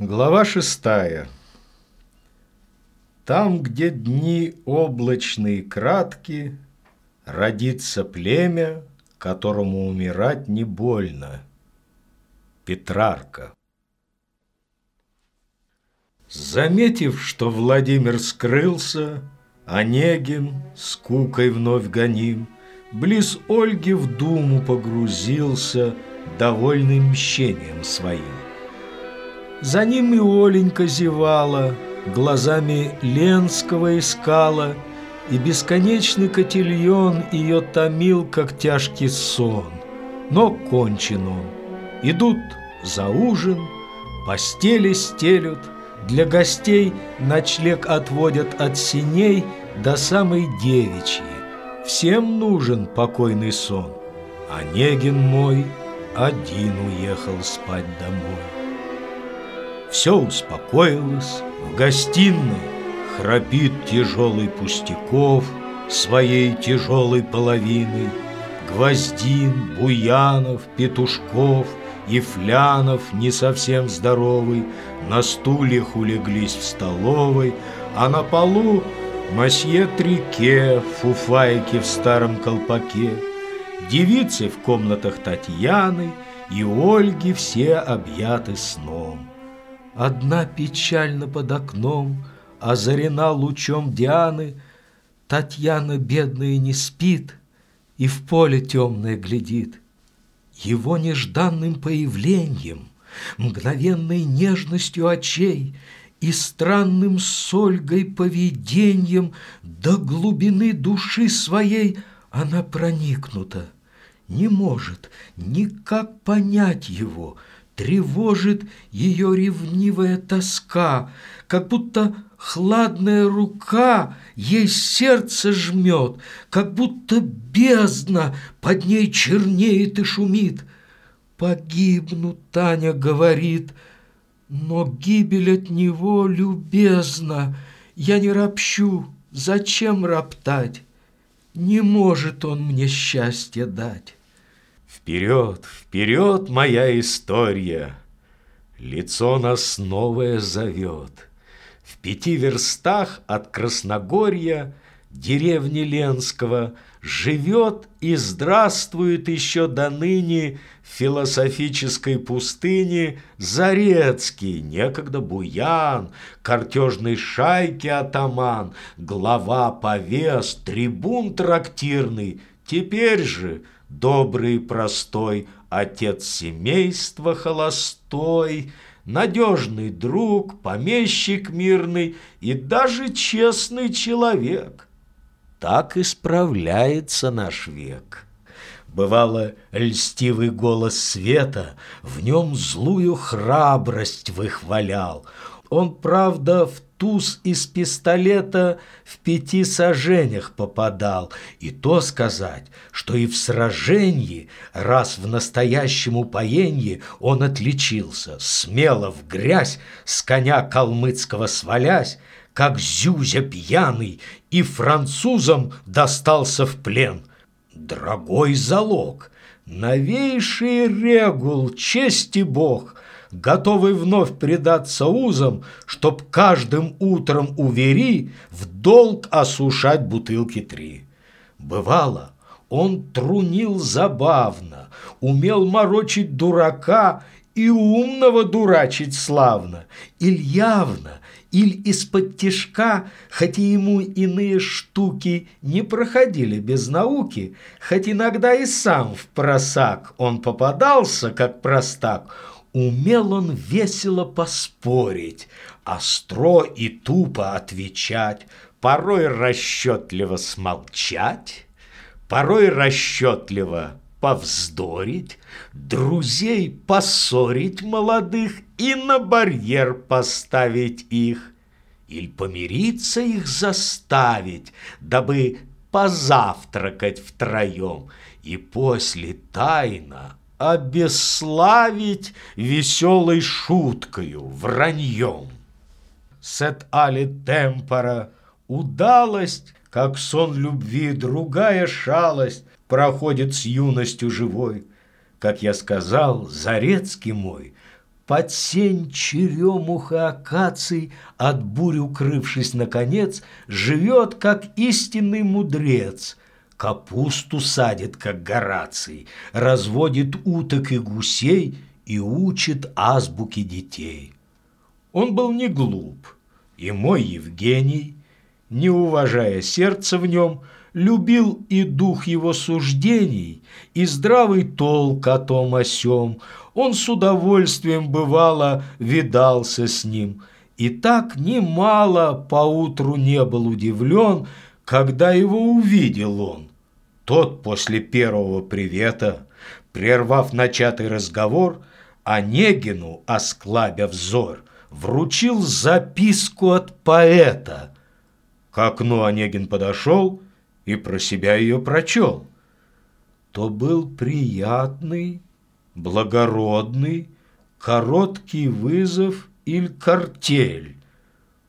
Глава шестая. Там, где дни облачные кратки, Родится племя, которому умирать не больно. Петрарка. Заметив, что Владимир скрылся, Онегин, скукой вновь гоним, Близ Ольги в думу погрузился, Довольный мщением своим. За ним и Оленька зевала, Глазами Ленского искала, И бесконечный котельон Ее томил, как тяжкий сон. Но кончен он. Идут за ужин, Постели стелют, Для гостей ночлег отводят От синей до самой девичьи. Всем нужен покойный сон. Онегин мой один уехал спать домой. Все успокоилось, в гостиной Храпит тяжелый Пустяков Своей тяжелой половиной. Гвоздин, Буянов, Петушков И Флянов, не совсем здоровый, На стульях улеглись в столовой, А на полу Масье Трике, фуфайки в старом колпаке, Девицы в комнатах Татьяны И Ольги все объяты сном. Одна печально под окном, Озарена лучом Дианы, Татьяна бедная не спит И в поле темное глядит. Его нежданным появлением, Мгновенной нежностью очей И странным сольгой поведением До глубины души своей Она проникнута, не может никак понять его — Тревожит ее ревнивая тоска, Как будто хладная рука Ей сердце жмет, Как будто бездна Под ней чернеет и шумит. «Погибну», — Таня говорит, Но гибель от него любезна. Я не ропщу, зачем роптать? Не может он мне счастья дать. Вперед, вперед, моя история! Лицо нас новое зовет. В пяти верстах от Красногорья, деревни Ленского, живет и здравствует еще до ныне в философической пустыне Зарецкий, некогда буян, картежной шайки атаман, глава повес, трибун трактирный, теперь же – добрый простой, отец семейства холостой, надежный друг, помещик мирный и даже честный человек. Так исправляется наш век. Бывало, льстивый голос света в нем злую храбрость выхвалял. Он, правда, в туз из пистолета в пяти сажениях попадал, и то сказать, что и в сражении, раз в настоящем упоенье он отличился, смело в грязь, с коня калмыцкого свалясь, как зюзя пьяный, и французам достался в плен. Дорогой залог, новейший регул, честь и бог — готовый вновь предаться узам, чтоб каждым утром увери в долг осушать бутылки три. Бывало, он трунил забавно, умел морочить дурака и умного дурачить славно, иль явно, иль из-под тишка, хотя ему иные штуки не проходили без науки, хоть иногда и сам в просак он попадался, как простак, Умел он весело поспорить, остро и тупо отвечать, порой расчетливо смолчать, порой расчетливо повздорить, друзей поссорить молодых и на барьер поставить их, или помириться их заставить, дабы позавтракать втроем и после тайно обесславить веселой шуткою, враньем. Сет али темпора, удалость, как сон любви, другая шалость проходит с юностью живой. Как я сказал, Зарецкий мой, Под сень черемуха акаций, от бурь укрывшись наконец, Живет, как истинный мудрец, Капусту садит, как Гораций, Разводит уток и гусей И учит азбуки детей. Он был не глуп, и мой Евгений, Не уважая сердца в нем, Любил и дух его суждений, И здравый толк о том о сём, он с удовольствием бывало видался с ним, и так немало поутру не был удивлен, когда его увидел он. Тот после первого привета, прервав начатый разговор, Онегину, осклабя взор, вручил записку от поэта. К окну Онегин подошел и про себя ее прочел. То был приятный, благородный, короткий вызов или картель.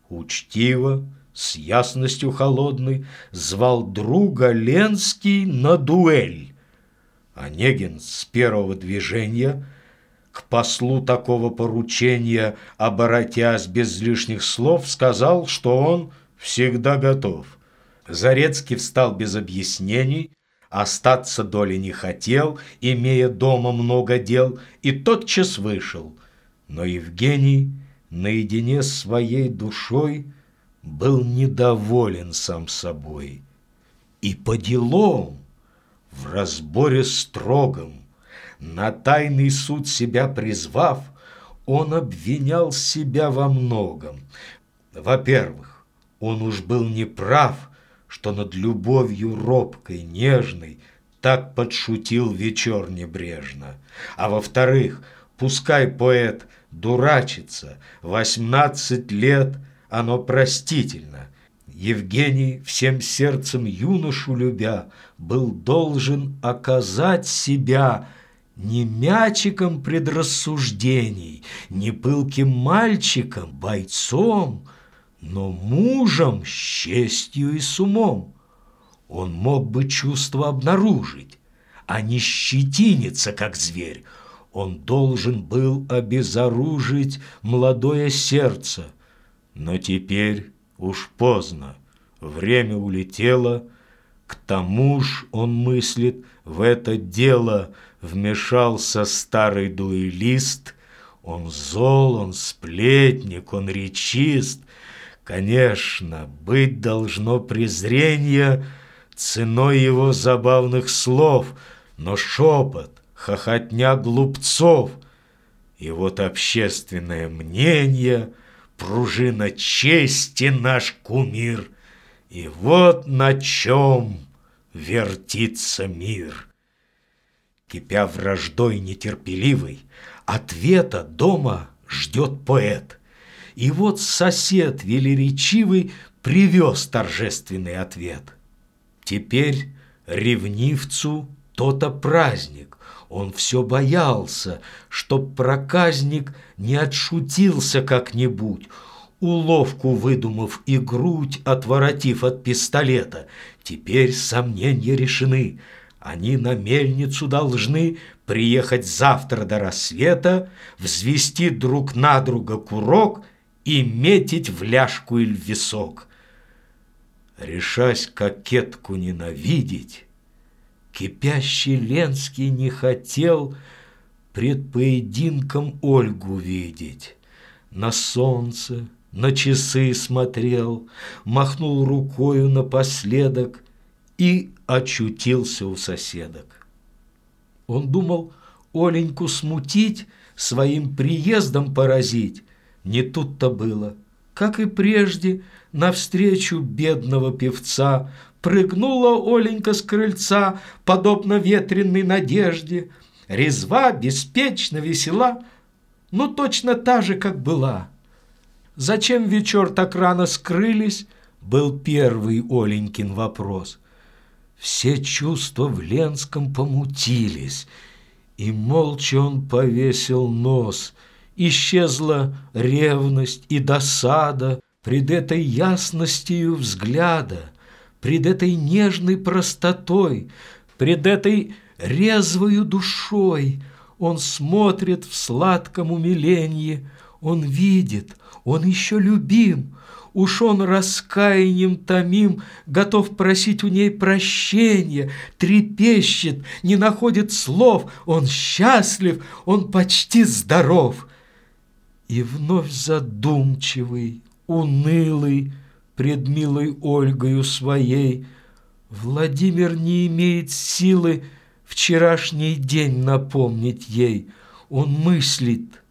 Учтиво, с ясностью холодной, звал друга Ленский на дуэль. Онегин с первого движения к послу такого поручения, оборотясь без лишних слов, сказал, что он всегда готов. Зарецкий встал без объяснений, Остаться доли не хотел, имея дома много дел, и тотчас вышел. Но Евгений наедине с своей душой был недоволен сам собой. И по делам, в разборе строгом, на тайный суд себя призвав, он обвинял себя во многом. Во-первых, он уж был неправ, что над любовью робкой, нежной так подшутил вечер небрежно. А во-вторых, пускай поэт дурачится, восемнадцать лет оно простительно. Евгений, всем сердцем юношу любя, был должен оказать себя не мячиком предрассуждений, не пылким мальчиком, бойцом, но мужем с честью и с умом. Он мог бы чувство обнаружить, а не щетиниться, как зверь. Он должен был обезоружить молодое сердце. Но теперь уж поздно, время улетело, к тому ж он мыслит, в это дело вмешался старый дуэлист. Он зол, он сплетник, он речист — Конечно, быть должно презрение ценой его забавных слов, но шепот, хохотня глупцов, и вот общественное мнение, пружина чести наш кумир, и вот на чем вертится мир. Кипя враждой нетерпеливой, ответа дома ждет поэт — и вот сосед велеречивый привез торжественный ответ. Теперь ревнивцу то-то праздник. Он все боялся, чтоб проказник не отшутился как-нибудь, уловку выдумав и грудь отворотив от пистолета. Теперь сомнения решены. Они на мельницу должны приехать завтра до рассвета, взвести друг на друга курок — и метить в ляжку или в висок. Решась кокетку ненавидеть, кипящий Ленский не хотел пред поединком Ольгу видеть. На солнце, на часы смотрел, махнул рукою напоследок и очутился у соседок. Он думал Оленьку смутить, своим приездом поразить, не тут-то было. Как и прежде, навстречу бедного певца прыгнула Оленька с крыльца, подобно ветреной надежде, резва, беспечно, весела, ну точно та же, как была. Зачем вечер так рано скрылись, был первый Оленькин вопрос. Все чувства в Ленском помутились, и молча он повесил нос — Исчезла ревность и досада Пред этой ясностью взгляда, Пред этой нежной простотой, Пред этой резвою душой. он смотрит в сладком умиленье, он видит, он еще любим, Уж он раскаянием томим, готов просить у ней прощения, трепещет, не находит слов, он счастлив, он почти здоров. И вновь задумчивый, унылый, пред милой Ольгою своей, Владимир не имеет силы вчерашний день напомнить ей. Он мыслит,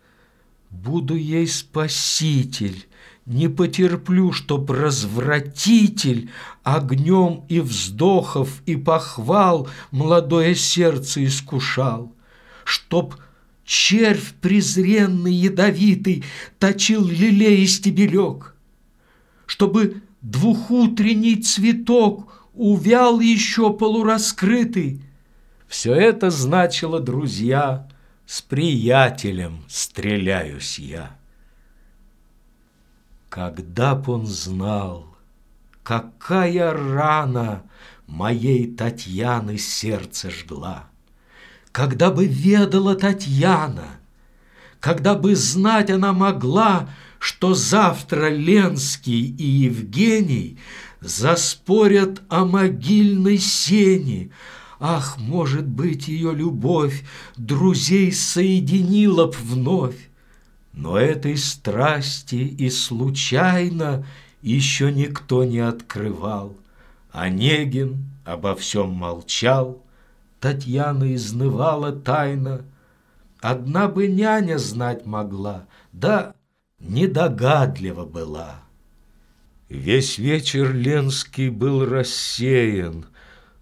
буду ей спаситель, не потерплю, чтоб развратитель Огнем и вздохов и похвал Молодое сердце искушал, Чтоб червь презренный ядовитый Точил лилей и стебелек, Чтобы двухутренний цветок Увял еще полураскрытый. Все это значило, друзья, С приятелем стреляюсь я. Когда б он знал, какая рана Моей Татьяны сердце жгла, Когда бы ведала Татьяна, Когда бы знать она могла, Что завтра Ленский и Евгений Заспорят о могильной сене, Ах, может быть, ее любовь Друзей соединила б вновь. Но этой страсти и случайно Еще никто не открывал. Онегин обо всем молчал, Татьяна изнывала тайно. Одна бы няня знать могла, Да недогадлива была. Весь вечер Ленский был рассеян,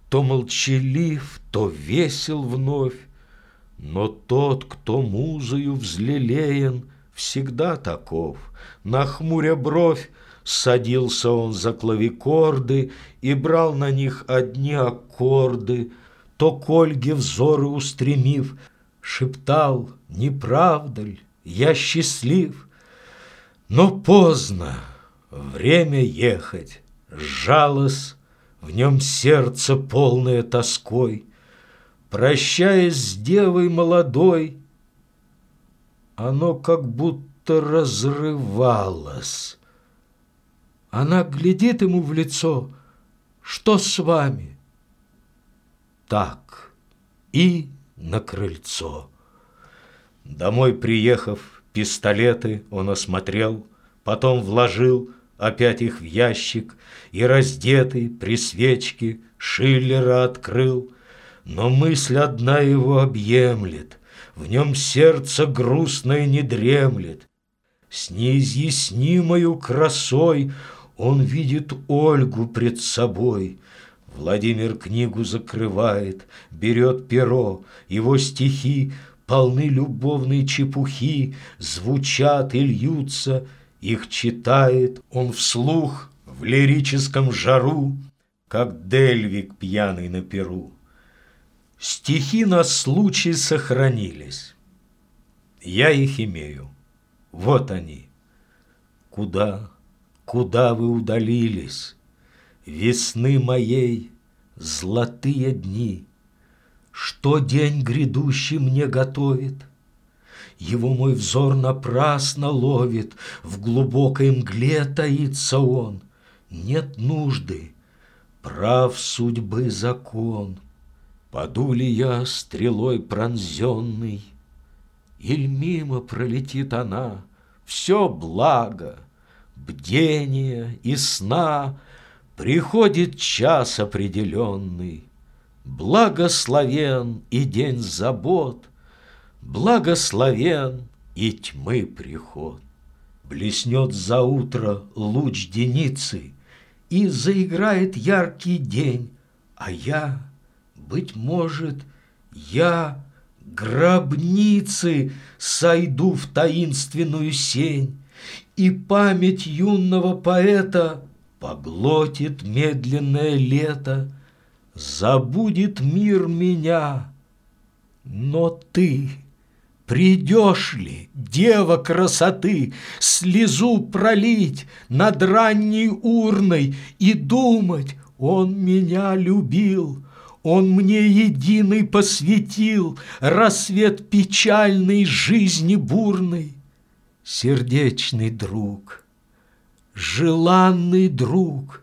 То молчалив, то весел вновь, Но тот, кто музою взлелеян, всегда таков. Нахмуря бровь, садился он за клавикорды и брал на них одни аккорды, то к взоры устремив, шептал, не правда ли, я счастлив. Но поздно, время ехать, жалос, в нем сердце полное тоской. Прощаясь с девой молодой, оно как будто разрывалось. Она глядит ему в лицо. Что с вами? Так. И на крыльцо. Домой приехав, пистолеты он осмотрел, потом вложил опять их в ящик и раздетый при свечке Шиллера открыл. Но мысль одна его объемлет — в нем сердце грустное не дремлет. С неизъяснимою красой Он видит Ольгу пред собой. Владимир книгу закрывает, берет перо, Его стихи полны любовной чепухи, Звучат и льются, их читает Он вслух в лирическом жару, Как Дельвик пьяный на перу. Стихи на случай сохранились. Я их имею. Вот они. Куда, куда вы удалились? Весны моей золотые дни. Что день грядущий мне готовит? Его мой взор напрасно ловит, В глубокой мгле таится он. Нет нужды, прав судьбы закон — Паду ли я стрелой пронзенный, Иль мимо пролетит она, Все благо, бдение и сна, Приходит час определенный, Благословен и день забот, Благословен и тьмы приход. Блеснет за утро луч деницы, И заиграет яркий день, А я быть может, я гробницы сойду в таинственную сень, И память юного поэта поглотит медленное лето, Забудет мир меня, но ты... Придешь ли, дева красоты, слезу пролить над ранней урной И думать, он меня любил, Он мне единый посвятил Рассвет печальной жизни бурной. Сердечный друг, желанный друг,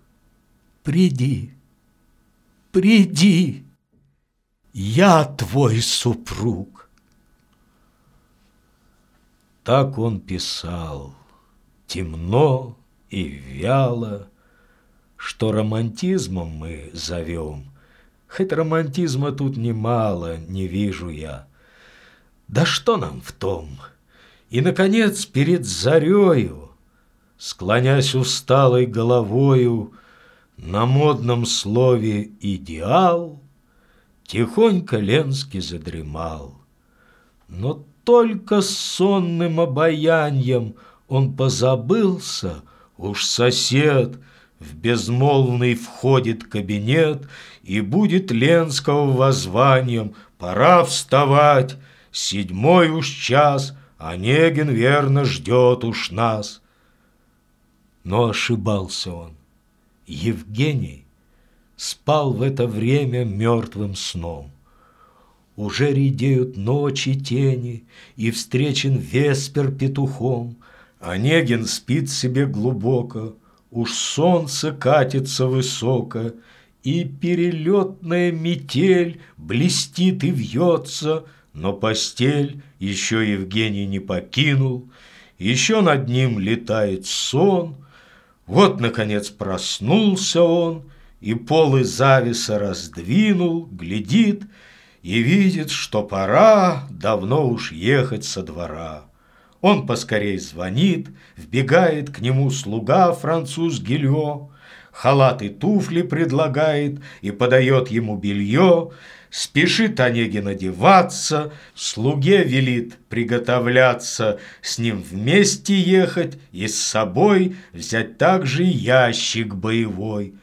Приди, приди, я твой супруг. Так он писал, темно и вяло, Что романтизмом мы зовем, Хоть романтизма тут немало, не вижу я. Да что нам в том? И, наконец, перед зарею, Склонясь усталой головою На модном слове «идеал», Тихонько Ленский задремал. Но только сонным обаянием Он позабылся, уж сосед В безмолвный входит кабинет, И будет Ленского воззванием Пора вставать, седьмой уж час, Онегин верно ждет уж нас. Но ошибался он. Евгений спал в это время мертвым сном. Уже редеют ночи тени, и встречен веспер петухом. Онегин спит себе глубоко, уж солнце катится высоко, и перелетная метель блестит и вьется, но постель еще Евгений не покинул, еще над ним летает сон. Вот, наконец, проснулся он — и полы зависа раздвинул, глядит и видит, что пора давно уж ехать со двора. Он поскорей звонит, вбегает к нему слуга француз Гильо, халат и туфли предлагает и подает ему белье, Спешит Онегин одеваться, слуге велит приготовляться, с ним вместе ехать и с собой взять также ящик боевой.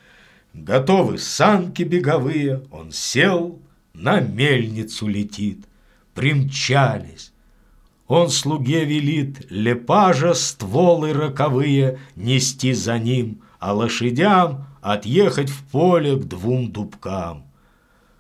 Готовы санки беговые, он сел, на мельницу летит. Примчались. Он слуге велит лепажа стволы роковые нести за ним, а лошадям отъехать в поле к двум дубкам.